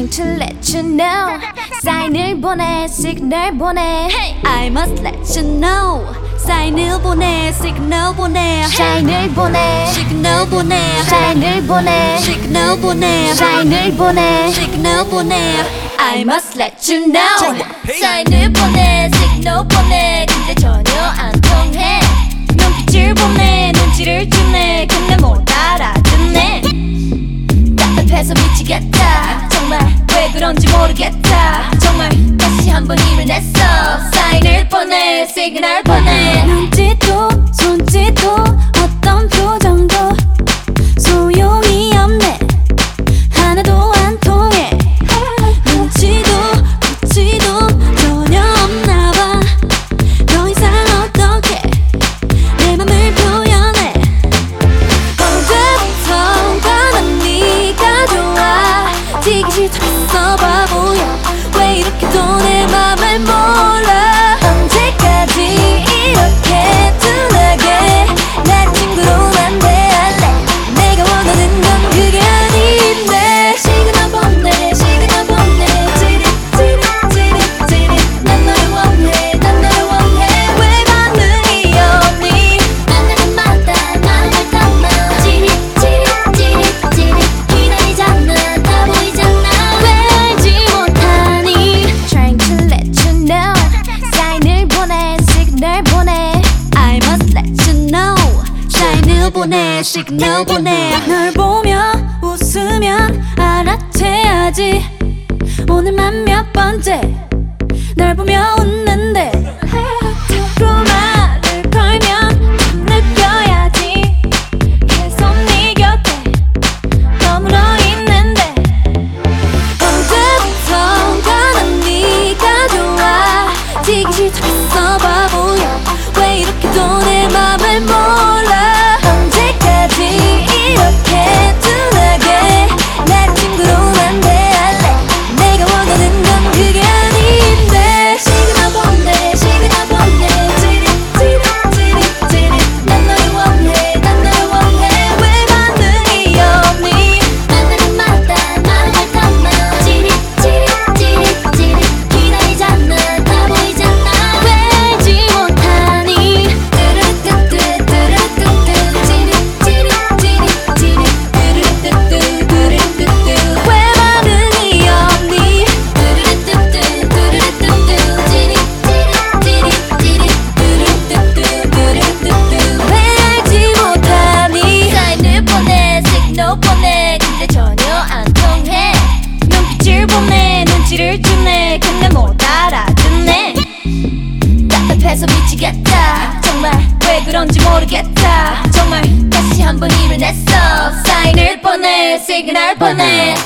trying to let you know. Sign it, 보내 signal 보내. I must let you know. Sign it, 보내 signal 보내. It, 보내. Signal 보내. It, 보내. Signal 보내. It, 보내. Signal 보내. I must let you know. Sign it, 보내 signal 보내. 건지 모르겠다. 정말 다시 한번 일을 냈어. 사인을 보내 시그널 보내. 보내 시그널 보내 널 보며 웃으면 알아채야지. 오늘만 몇 번째 널 보며 웃는데. 해 근데 못 알아듣네. 답답해서 미치겠다. 정말 왜 그런지 모르겠다. 정말 다시 한번 일을 냈어. 사인을 보내 시그널 보내.